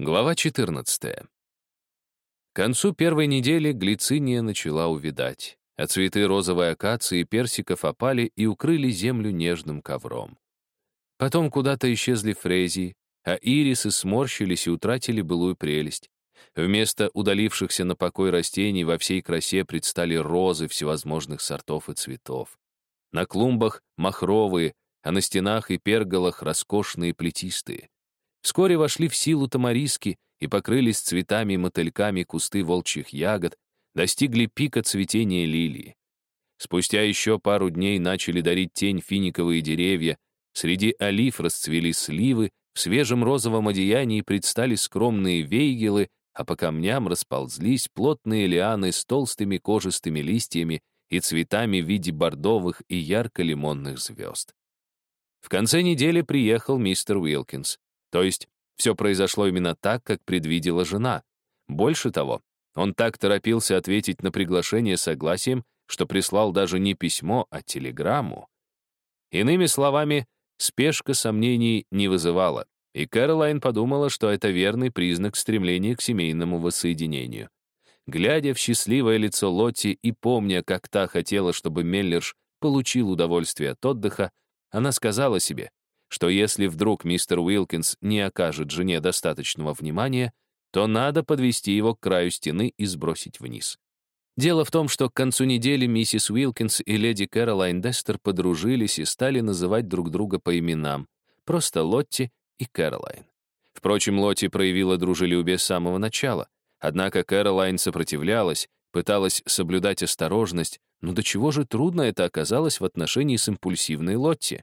Глава 14. К концу первой недели глициния начала увидать, а цветы розовой акации и персиков опали и укрыли землю нежным ковром. Потом куда-то исчезли фрезии, а ирисы сморщились и утратили былую прелесть. Вместо удалившихся на покой растений во всей красе предстали розы всевозможных сортов и цветов. На клумбах махровые, а на стенах и перголах роскошные плетистые. Вскоре вошли в силу тамариски и покрылись цветами и мотыльками кусты волчьих ягод, достигли пика цветения лилии. Спустя еще пару дней начали дарить тень финиковые деревья, среди олив расцвели сливы, в свежем розовом одеянии предстали скромные вейгелы, а по камням расползлись плотные лианы с толстыми кожистыми листьями и цветами в виде бордовых и ярко-лимонных звезд. В конце недели приехал мистер Уилкинс. То есть все произошло именно так, как предвидела жена. Больше того, он так торопился ответить на приглашение согласием, что прислал даже не письмо, а телеграмму. Иными словами, спешка сомнений не вызывала, и Кэролайн подумала, что это верный признак стремления к семейному воссоединению. Глядя в счастливое лицо Лотти и помня, как та хотела, чтобы Меллерш получил удовольствие от отдыха, она сказала себе, что если вдруг мистер Уилкинс не окажет жене достаточного внимания, то надо подвести его к краю стены и сбросить вниз. Дело в том, что к концу недели миссис Уилкинс и леди Кэролайн Дестер подружились и стали называть друг друга по именам, просто Лотти и Кэролайн. Впрочем, Лотти проявила дружелюбие с самого начала, однако Кэролайн сопротивлялась, пыталась соблюдать осторожность, но до чего же трудно это оказалось в отношении с импульсивной Лотти.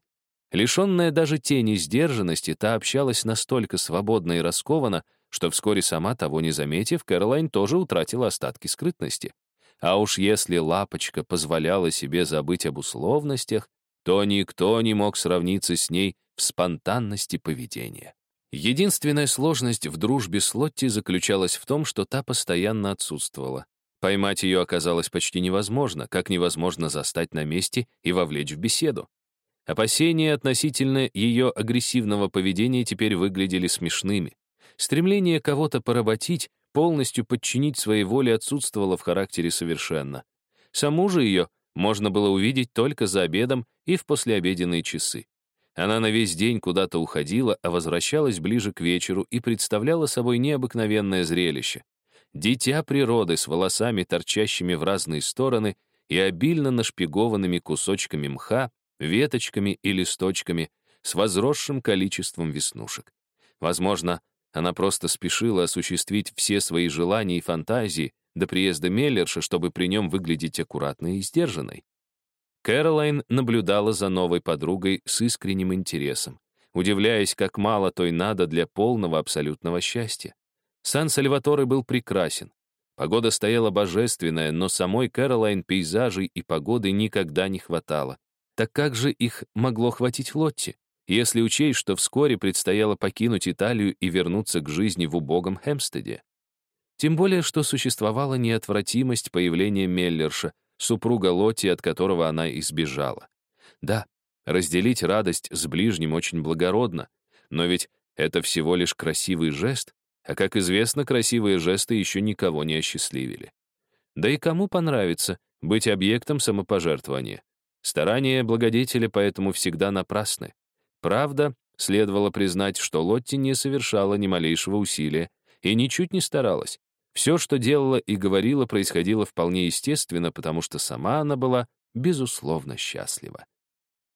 Лишенная даже тени сдержанности, та общалась настолько свободно и раскованно, что вскоре сама того не заметив, Кэролайн тоже утратила остатки скрытности. А уж если лапочка позволяла себе забыть об условностях, то никто не мог сравниться с ней в спонтанности поведения. Единственная сложность в дружбе с Лотти заключалась в том, что та постоянно отсутствовала. Поймать ее оказалось почти невозможно, как невозможно застать на месте и вовлечь в беседу. Опасения относительно ее агрессивного поведения теперь выглядели смешными. Стремление кого-то поработить, полностью подчинить своей воле отсутствовало в характере совершенно. Саму же ее можно было увидеть только за обедом и в послеобеденные часы. Она на весь день куда-то уходила, а возвращалась ближе к вечеру и представляла собой необыкновенное зрелище. Дитя природы с волосами, торчащими в разные стороны и обильно нашпигованными кусочками мха, веточками и листочками с возросшим количеством веснушек. Возможно, она просто спешила осуществить все свои желания и фантазии до приезда Меллерша, чтобы при нем выглядеть аккуратной и сдержанной. Кэролайн наблюдала за новой подругой с искренним интересом, удивляясь, как мало той надо для полного абсолютного счастья. Сан-Сальваторе был прекрасен. Погода стояла божественная, но самой Кэролайн пейзажей и погоды никогда не хватало. Так как же их могло хватить Лотти, если учесть, что вскоре предстояло покинуть Италию и вернуться к жизни в убогом Хемстеде? Тем более, что существовала неотвратимость появления Меллерша, супруга Лотти, от которого она избежала. Да, разделить радость с ближним очень благородно, но ведь это всего лишь красивый жест, а, как известно, красивые жесты еще никого не осчастливили. Да и кому понравится быть объектом самопожертвования? Старания благодетеля поэтому всегда напрасны. Правда, следовало признать, что Лотти не совершала ни малейшего усилия и ничуть не старалась. Все, что делала и говорила, происходило вполне естественно, потому что сама она была, безусловно, счастлива.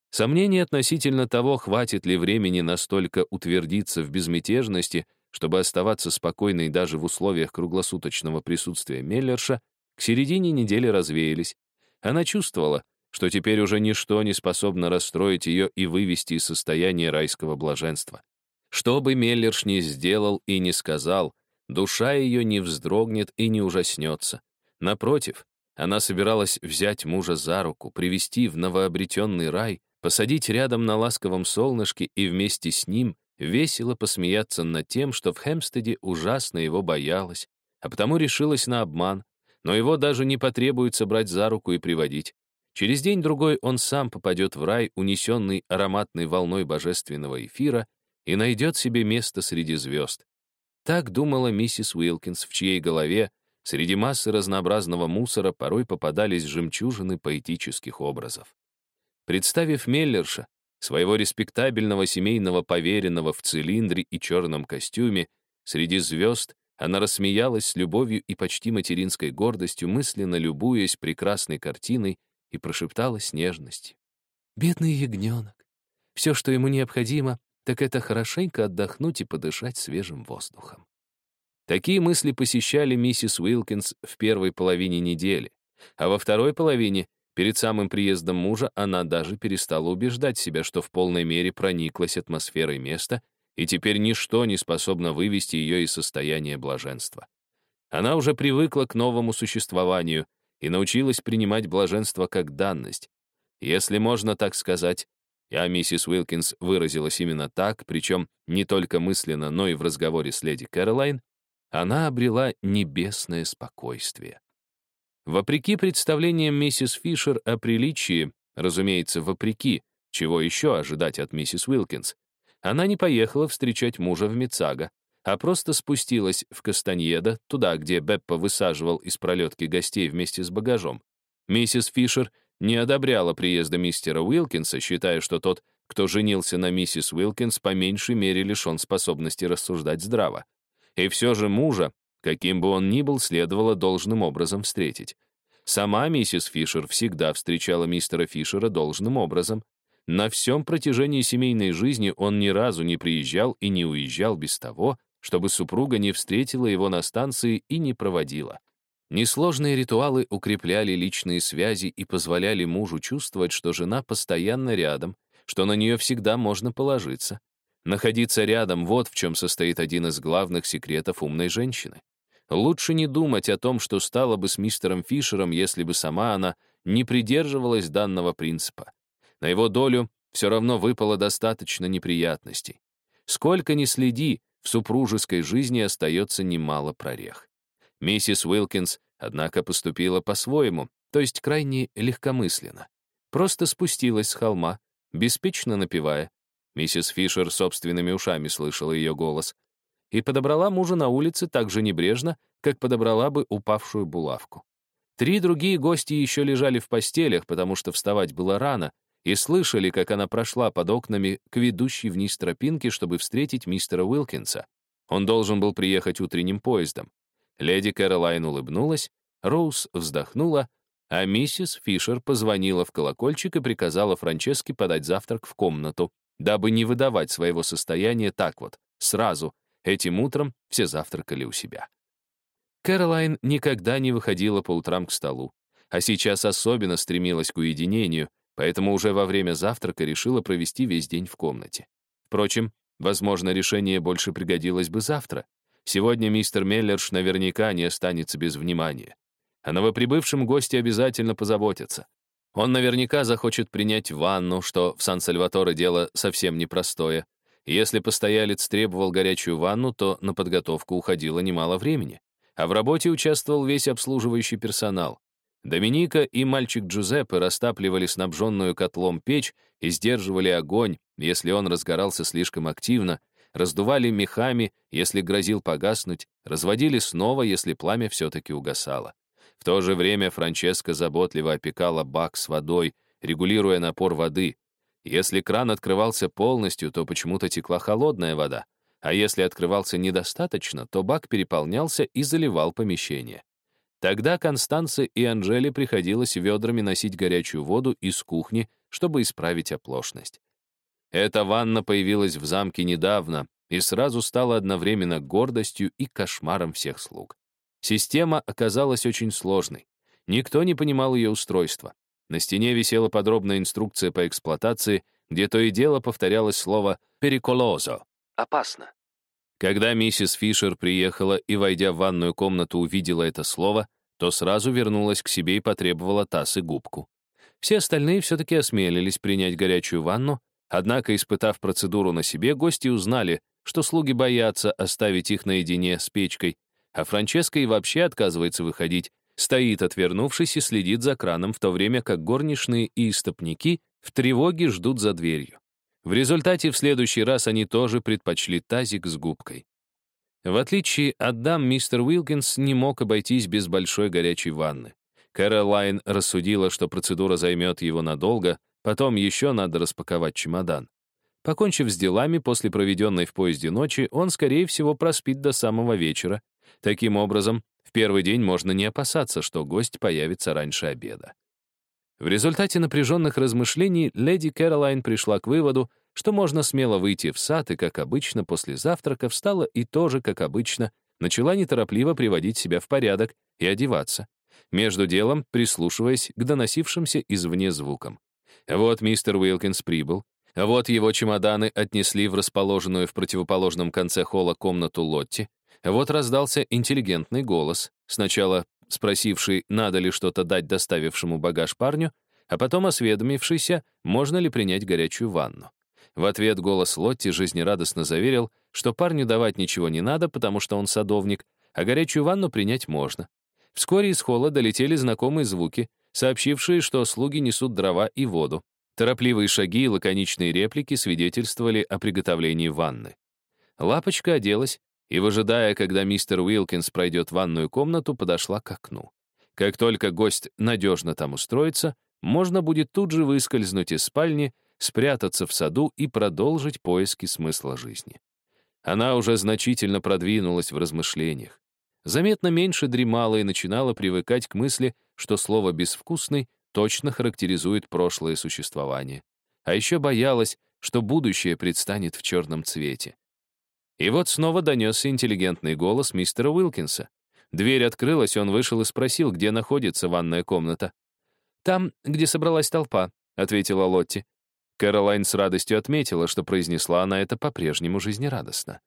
Сомнений относительно того, хватит ли времени настолько утвердиться в безмятежности, чтобы оставаться спокойной даже в условиях круглосуточного присутствия Меллерша, к середине недели развеялись. Она чувствовала, что теперь уже ничто не способно расстроить ее и вывести из состояния райского блаженства. Что бы Меллерш ни сделал и не сказал, душа ее не вздрогнет и не ужаснется. Напротив, она собиралась взять мужа за руку, привести в новообретенный рай, посадить рядом на ласковом солнышке и вместе с ним весело посмеяться над тем, что в Хемстеде ужасно его боялась, а потому решилась на обман, но его даже не потребуется брать за руку и приводить. Через день-другой он сам попадет в рай, унесенный ароматной волной божественного эфира, и найдет себе место среди звезд. Так думала миссис Уилкинс, в чьей голове среди массы разнообразного мусора порой попадались жемчужины поэтических образов. Представив Меллерша, своего респектабельного семейного поверенного в цилиндре и черном костюме, среди звезд, она рассмеялась с любовью и почти материнской гордостью, мысленно любуясь прекрасной картиной, и прошептала с нежностью. «Бедный ягненок! Все, что ему необходимо, так это хорошенько отдохнуть и подышать свежим воздухом». Такие мысли посещали миссис Уилкинс в первой половине недели, а во второй половине, перед самым приездом мужа, она даже перестала убеждать себя, что в полной мере прониклась атмосферой места и теперь ничто не способно вывести ее из состояния блаженства. Она уже привыкла к новому существованию и научилась принимать блаженство как данность. Если можно так сказать, я, миссис Уилкинс, выразилась именно так, причем не только мысленно, но и в разговоре с леди Кэролайн, она обрела небесное спокойствие. Вопреки представлениям миссис Фишер о приличии, разумеется, вопреки, чего еще ожидать от миссис Уилкинс, она не поехала встречать мужа в Мицага, а просто спустилась в Кастаньеда, туда, где Беппа высаживал из пролетки гостей вместе с багажом. Миссис Фишер не одобряла приезда мистера Уилкинса, считая, что тот, кто женился на миссис Уилкинс, по меньшей мере лишен способности рассуждать здраво. И все же мужа, каким бы он ни был, следовало должным образом встретить. Сама миссис Фишер всегда встречала мистера Фишера должным образом, на всем протяжении семейной жизни он ни разу не приезжал и не уезжал без того, чтобы супруга не встретила его на станции и не проводила. Несложные ритуалы укрепляли личные связи и позволяли мужу чувствовать, что жена постоянно рядом, что на нее всегда можно положиться. Находиться рядом — вот в чем состоит один из главных секретов умной женщины. Лучше не думать о том, что стало бы с мистером Фишером, если бы сама она не придерживалась данного принципа. На его долю все равно выпало достаточно неприятностей. Сколько ни следи, в супружеской жизни остается немало прорех. Миссис Уилкинс, однако, поступила по-своему, то есть крайне легкомысленно. Просто спустилась с холма, беспечно напевая. Миссис Фишер собственными ушами слышала ее голос. И подобрала мужа на улице так же небрежно, как подобрала бы упавшую булавку. Три другие гости еще лежали в постелях, потому что вставать было рано, и слышали, как она прошла под окнами к ведущей вниз тропинке, чтобы встретить мистера Уилкинса. Он должен был приехать утренним поездом. Леди Кэролайн улыбнулась, Роуз вздохнула, а миссис Фишер позвонила в колокольчик и приказала Франческе подать завтрак в комнату, дабы не выдавать своего состояния так вот, сразу. Этим утром все завтракали у себя. Кэролайн никогда не выходила по утрам к столу, а сейчас особенно стремилась к уединению, поэтому уже во время завтрака решила провести весь день в комнате. Впрочем, возможно, решение больше пригодилось бы завтра. Сегодня мистер Меллерш наверняка не останется без внимания. О новоприбывшем госте обязательно позаботятся. Он наверняка захочет принять ванну, что в Сан-Сальваторе дело совсем непростое. если постоялец требовал горячую ванну, то на подготовку уходило немало времени. А в работе участвовал весь обслуживающий персонал. Доминика и мальчик Джузеппе растапливали снабженную котлом печь и сдерживали огонь, если он разгорался слишком активно, раздували мехами, если грозил погаснуть, разводили снова, если пламя все-таки угасало. В то же время Франческа заботливо опекала бак с водой, регулируя напор воды. Если кран открывался полностью, то почему-то текла холодная вода, а если открывался недостаточно, то бак переполнялся и заливал помещение. Тогда Констанце и Анжеле приходилось ведрами носить горячую воду из кухни, чтобы исправить оплошность. Эта ванна появилась в замке недавно и сразу стала одновременно гордостью и кошмаром всех слуг. Система оказалась очень сложной. Никто не понимал ее устройства. На стене висела подробная инструкция по эксплуатации, где то и дело повторялось слово «периколозо» — «опасно». Когда миссис Фишер приехала и, войдя в ванную комнату, увидела это слово, то сразу вернулась к себе и потребовала таз и губку. Все остальные все-таки осмелились принять горячую ванну, однако, испытав процедуру на себе, гости узнали, что слуги боятся оставить их наедине с печкой, а Франческа и вообще отказывается выходить, стоит, отвернувшись, и следит за краном, в то время как горничные и истопники в тревоге ждут за дверью. В результате в следующий раз они тоже предпочли тазик с губкой. В отличие от дам, мистер Уилкинс не мог обойтись без большой горячей ванны. Кэролайн рассудила, что процедура займет его надолго, потом еще надо распаковать чемодан. Покончив с делами после проведенной в поезде ночи, он, скорее всего, проспит до самого вечера. Таким образом, в первый день можно не опасаться, что гость появится раньше обеда. В результате напряженных размышлений леди Кэролайн пришла к выводу, что можно смело выйти в сад и, как обычно, после завтрака встала и тоже, как обычно, начала неторопливо приводить себя в порядок и одеваться, между делом прислушиваясь к доносившимся извне звукам. Вот мистер Уилкинс прибыл, вот его чемоданы отнесли в расположенную в противоположном конце холла комнату Лотти, вот раздался интеллигентный голос, сначала спросивший, надо ли что-то дать доставившему багаж парню, а потом осведомившийся, можно ли принять горячую ванну. В ответ голос Лотти жизнерадостно заверил, что парню давать ничего не надо, потому что он садовник, а горячую ванну принять можно. Вскоре из холла долетели знакомые звуки, сообщившие, что слуги несут дрова и воду. Торопливые шаги и лаконичные реплики свидетельствовали о приготовлении ванны. Лапочка оделась и, выжидая, когда мистер Уилкинс пройдет ванную комнату, подошла к окну. Как только гость надежно там устроится, можно будет тут же выскользнуть из спальни, спрятаться в саду и продолжить поиски смысла жизни. Она уже значительно продвинулась в размышлениях. Заметно меньше дремала и начинала привыкать к мысли, что слово «безвкусный» точно характеризует прошлое существование. А еще боялась, что будущее предстанет в черном цвете. И вот снова донесся интеллигентный голос мистера Уилкинса. Дверь открылась, он вышел и спросил, где находится ванная комната. «Там, где собралась толпа», — ответила Лотти. Кэролайн с радостью отметила, что произнесла она это по-прежнему жизнерадостно.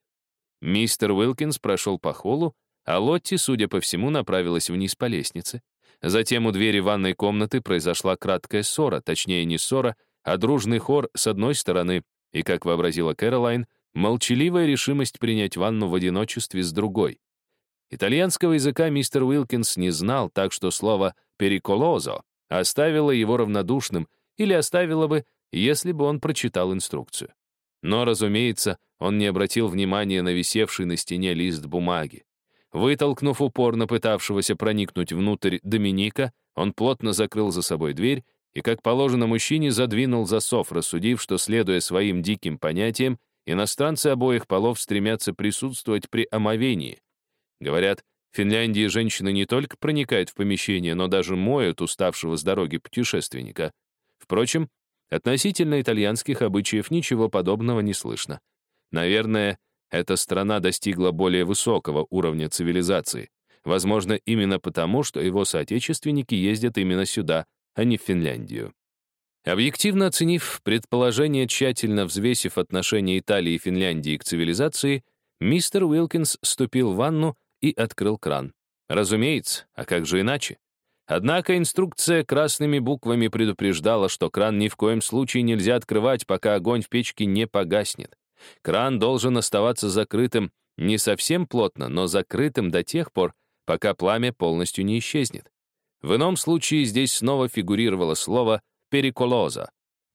Мистер Уилкинс прошел по холлу, а Лотти, судя по всему, направилась вниз по лестнице. Затем у двери ванной комнаты произошла краткая ссора, точнее не ссора, а дружный хор с одной стороны и, как вообразила Кэролайн, молчаливая решимость принять ванну в одиночестве с другой. Итальянского языка мистер Уилкинс не знал, так что слово «периколозо» оставило его равнодушным или оставило бы, если бы он прочитал инструкцию. Но, разумеется, он не обратил внимания на висевший на стене лист бумаги. Вытолкнув упорно пытавшегося проникнуть внутрь Доминика, он плотно закрыл за собой дверь и, как положено мужчине, задвинул засов, рассудив, что, следуя своим диким понятиям, Иностранцы обоих полов стремятся присутствовать при омовении. Говорят, в Финляндии женщины не только проникают в помещение, но даже моют уставшего с дороги путешественника. Впрочем, относительно итальянских обычаев ничего подобного не слышно. Наверное, эта страна достигла более высокого уровня цивилизации. Возможно, именно потому, что его соотечественники ездят именно сюда, а не в Финляндию. Объективно оценив предположение, тщательно взвесив отношение Италии и Финляндии к цивилизации, мистер Уилкинс ступил в ванну и открыл кран. Разумеется, а как же иначе? Однако инструкция красными буквами предупреждала, что кран ни в коем случае нельзя открывать, пока огонь в печке не погаснет. Кран должен оставаться закрытым не совсем плотно, но закрытым до тех пор, пока пламя полностью не исчезнет. В ином случае здесь снова фигурировало слово периколоза.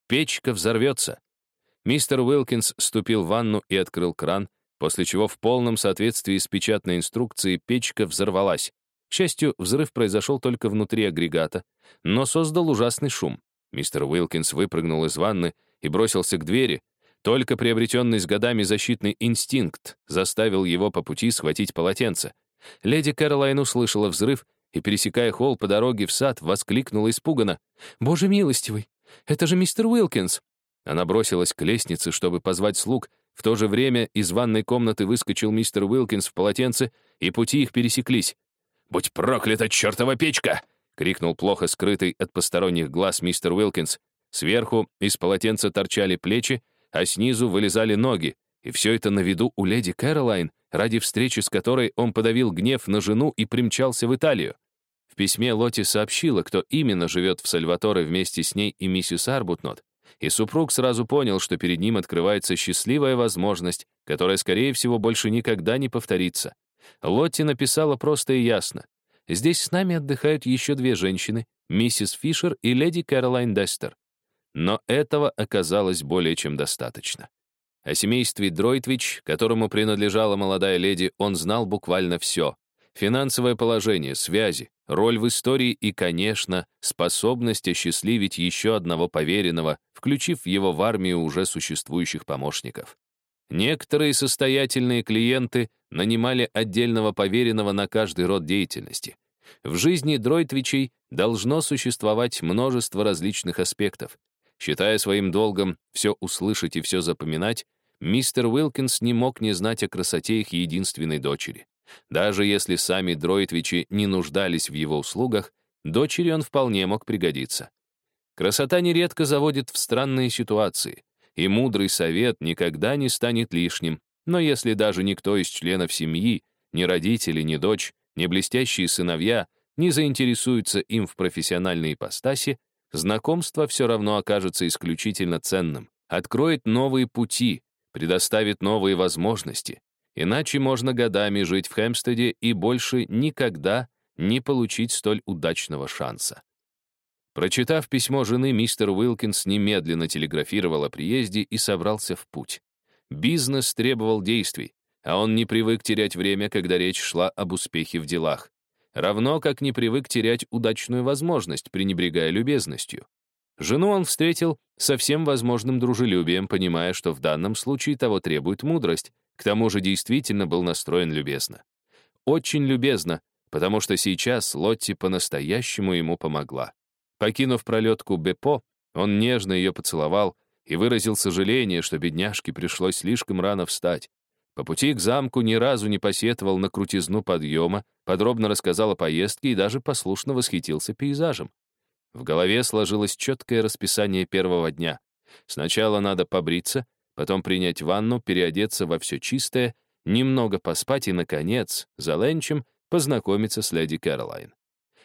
Печка взорвется. Мистер Уилкинс ступил в ванну и открыл кран, после чего в полном соответствии с печатной инструкцией печка взорвалась. К счастью, взрыв произошел только внутри агрегата, но создал ужасный шум. Мистер Уилкинс выпрыгнул из ванны и бросился к двери. Только приобретенный с годами защитный инстинкт заставил его по пути схватить полотенце. Леди Кэролайн услышала взрыв и, пересекая холл по дороге в сад, воскликнула испуганно. «Боже милостивый! Это же мистер Уилкинс!» Она бросилась к лестнице, чтобы позвать слуг. В то же время из ванной комнаты выскочил мистер Уилкинс в полотенце, и пути их пересеклись. «Будь проклята чертова печка!» — крикнул плохо скрытый от посторонних глаз мистер Уилкинс. Сверху из полотенца торчали плечи, а снизу вылезали ноги, и все это на виду у леди Кэролайн, ради встречи с которой он подавил гнев на жену и примчался в Италию. В письме Лоти сообщила, кто именно живет в Сальваторе вместе с ней и миссис Арбутнот, и супруг сразу понял, что перед ним открывается счастливая возможность, которая, скорее всего, больше никогда не повторится. Лотти написала просто и ясно. «Здесь с нами отдыхают еще две женщины, миссис Фишер и леди Кэролайн Дестер». Но этого оказалось более чем достаточно. О семействе Дройтвич, которому принадлежала молодая леди, он знал буквально все. Финансовое положение, связи, роль в истории и, конечно, способность осчастливить еще одного поверенного, включив его в армию уже существующих помощников. Некоторые состоятельные клиенты нанимали отдельного поверенного на каждый род деятельности. В жизни Дройтвичей должно существовать множество различных аспектов. Считая своим долгом все услышать и все запоминать, мистер Уилкинс не мог не знать о красоте их единственной дочери. Даже если сами Дройтвичи не нуждались в его услугах, дочери он вполне мог пригодиться. Красота нередко заводит в странные ситуации, и мудрый совет никогда не станет лишним, но если даже никто из членов семьи, ни родители, ни дочь, ни блестящие сыновья не заинтересуются им в профессиональной ипостаси, знакомство все равно окажется исключительно ценным, откроет новые пути, предоставит новые возможности, Иначе можно годами жить в Хэмстеде и больше никогда не получить столь удачного шанса. Прочитав письмо жены, мистер Уилкинс немедленно телеграфировал о приезде и собрался в путь. Бизнес требовал действий, а он не привык терять время, когда речь шла об успехе в делах. Равно как не привык терять удачную возможность, пренебрегая любезностью. Жену он встретил со всем возможным дружелюбием, понимая, что в данном случае того требует мудрость, к тому же действительно был настроен любезно. Очень любезно, потому что сейчас Лотти по-настоящему ему помогла. Покинув пролетку Бепо, он нежно ее поцеловал и выразил сожаление, что бедняжке пришлось слишком рано встать. По пути к замку ни разу не посетовал на крутизну подъема, подробно рассказал о поездке и даже послушно восхитился пейзажем. В голове сложилось четкое расписание первого дня. Сначала надо побриться, потом принять ванну, переодеться во все чистое, немного поспать и, наконец, за ленчем познакомиться с леди Кэролайн.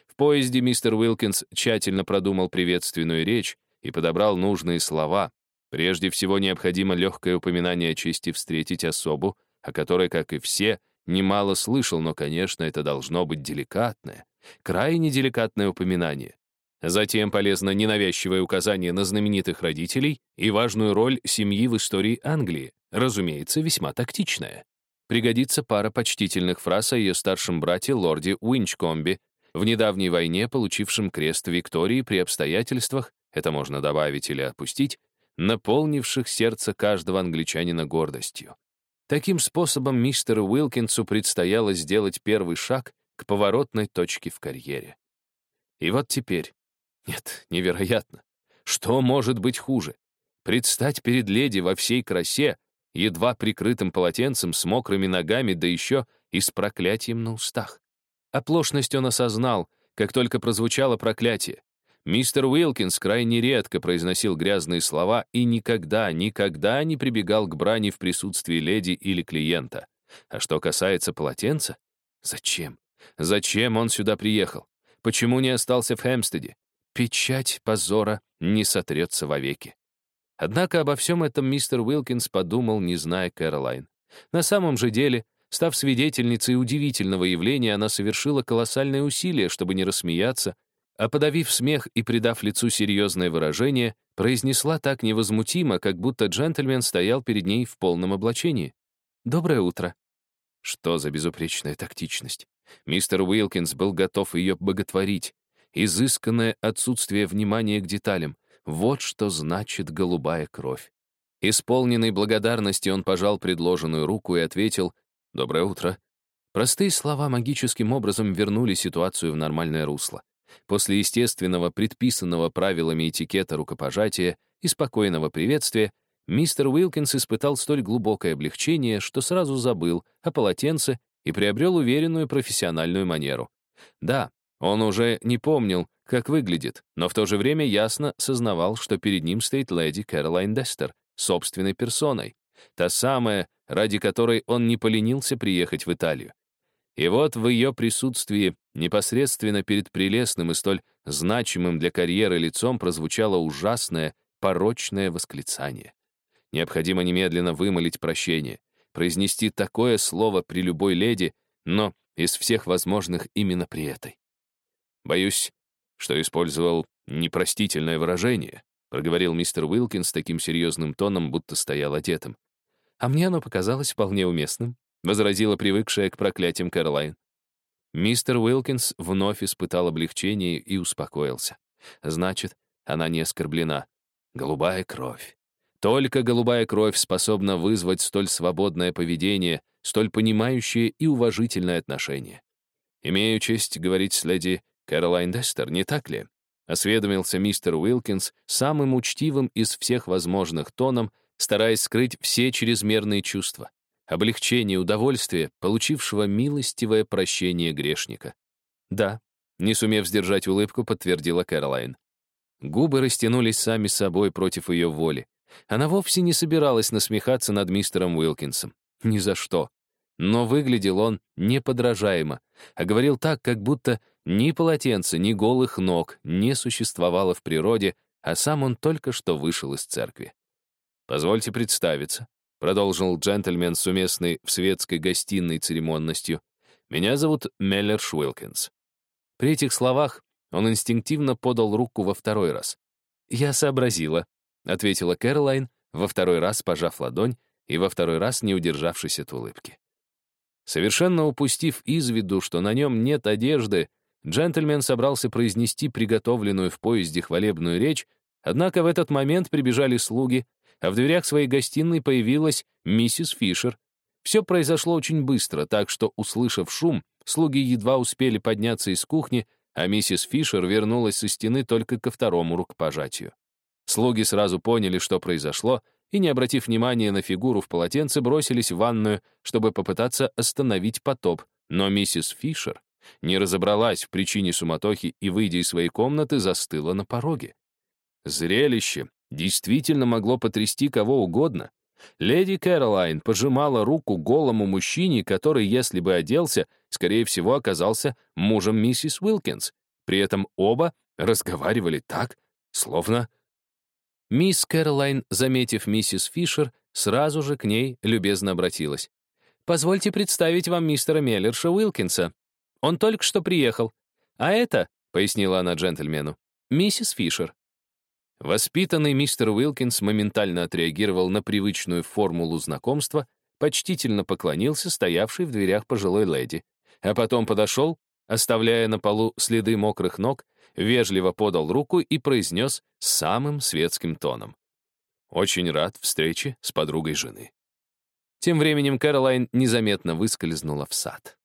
В поезде мистер Уилкинс тщательно продумал приветственную речь и подобрал нужные слова. Прежде всего, необходимо легкое упоминание о чести встретить особу, о которой, как и все, немало слышал, но, конечно, это должно быть деликатное, крайне деликатное упоминание. Затем полезно ненавязчивое указание на знаменитых родителей и важную роль семьи в истории Англии, разумеется, весьма тактичная. Пригодится пара почтительных фраз о ее старшем брате лорде Уинчкомби, в недавней войне получившем крест Виктории при обстоятельствах, это можно добавить или опустить, наполнивших сердце каждого англичанина гордостью. Таким способом мистеру Уилкинсу предстояло сделать первый шаг к поворотной точке в карьере. И вот теперь, нет, невероятно. Что может быть хуже? Предстать перед леди во всей красе, едва прикрытым полотенцем, с мокрыми ногами, да еще и с проклятием на устах. Оплошность он осознал, как только прозвучало проклятие. Мистер Уилкинс крайне редко произносил грязные слова и никогда, никогда не прибегал к брани в присутствии леди или клиента. А что касается полотенца, зачем? Зачем он сюда приехал? Почему не остался в Хэмстеде? Печать позора не сотрется вовеки. Однако обо всем этом мистер Уилкинс подумал, не зная Кэролайн. На самом же деле, став свидетельницей удивительного явления, она совершила колоссальные усилия, чтобы не рассмеяться, а подавив смех и придав лицу серьезное выражение, произнесла так невозмутимо, как будто джентльмен стоял перед ней в полном облачении. «Доброе утро». Что за безупречная тактичность? Мистер Уилкинс был готов ее боготворить, изысканное отсутствие внимания к деталям. Вот что значит голубая кровь. Исполненный благодарности он пожал предложенную руку и ответил «Доброе утро». Простые слова магическим образом вернули ситуацию в нормальное русло. После естественного, предписанного правилами этикета рукопожатия и спокойного приветствия мистер Уилкинс испытал столь глубокое облегчение, что сразу забыл о полотенце и приобрел уверенную профессиональную манеру. Да, он уже не помнил, как выглядит, но в то же время ясно сознавал, что перед ним стоит леди Кэролайн Дестер, собственной персоной, та самая, ради которой он не поленился приехать в Италию. И вот в ее присутствии, непосредственно перед прелестным и столь значимым для карьеры лицом, прозвучало ужасное, порочное восклицание. Необходимо немедленно вымолить прощение, произнести такое слово при любой леди, но из всех возможных именно при этой. Боюсь, что использовал непростительное выражение, проговорил мистер Уилкинс таким серьезным тоном, будто стоял одетым. «А мне оно показалось вполне уместным», — возразила привыкшая к проклятиям Кэролайн. Мистер Уилкинс вновь испытал облегчение и успокоился. Значит, она не оскорблена. Голубая кровь. Только голубая кровь способна вызвать столь свободное поведение, столь понимающее и уважительное отношение. Имею честь говорить с леди Кэролайн Дестер, не так ли? Осведомился мистер Уилкинс самым учтивым из всех возможных тоном, стараясь скрыть все чрезмерные чувства. Облегчение, удовольствие, получившего милостивое прощение грешника. Да, не сумев сдержать улыбку, подтвердила Кэролайн. Губы растянулись сами собой против ее воли. Она вовсе не собиралась насмехаться над мистером Уилкинсом. Ни за что. Но выглядел он неподражаемо, а говорил так, как будто ни полотенца, ни голых ног не существовало в природе, а сам он только что вышел из церкви. «Позвольте представиться», — продолжил джентльмен с уместной в светской гостиной церемонностью. «Меня зовут Меллер Шуилкинс». При этих словах он инстинктивно подал руку во второй раз. «Я сообразила», — ответила Кэролайн, во второй раз пожав ладонь и во второй раз не удержавшись от улыбки. Совершенно упустив из виду, что на нем нет одежды, джентльмен собрался произнести приготовленную в поезде хвалебную речь, однако в этот момент прибежали слуги, а в дверях своей гостиной появилась миссис Фишер. Все произошло очень быстро, так что, услышав шум, слуги едва успели подняться из кухни, а миссис Фишер вернулась со стены только ко второму рукопожатию. Слуги сразу поняли, что произошло, и, не обратив внимания на фигуру в полотенце, бросились в ванную, чтобы попытаться остановить потоп, но миссис Фишер не разобралась в причине суматохи и, выйдя из своей комнаты, застыла на пороге. Зрелище действительно могло потрясти кого угодно. Леди Кэролайн пожимала руку голому мужчине, который, если бы оделся, скорее всего, оказался мужем миссис Уилкинс. При этом оба разговаривали так, словно... Мисс Кэролайн, заметив миссис Фишер, сразу же к ней любезно обратилась. «Позвольте представить вам мистера Меллерша Уилкинса. Он только что приехал. А это, — пояснила она джентльмену, — миссис Фишер. Воспитанный мистер Уилкинс моментально отреагировал на привычную формулу знакомства, почтительно поклонился стоявшей в дверях пожилой леди, а потом подошел, оставляя на полу следы мокрых ног, вежливо подал руку и произнес самым светским тоном. «Очень рад встрече с подругой жены». Тем временем Кэролайн незаметно выскользнула в сад.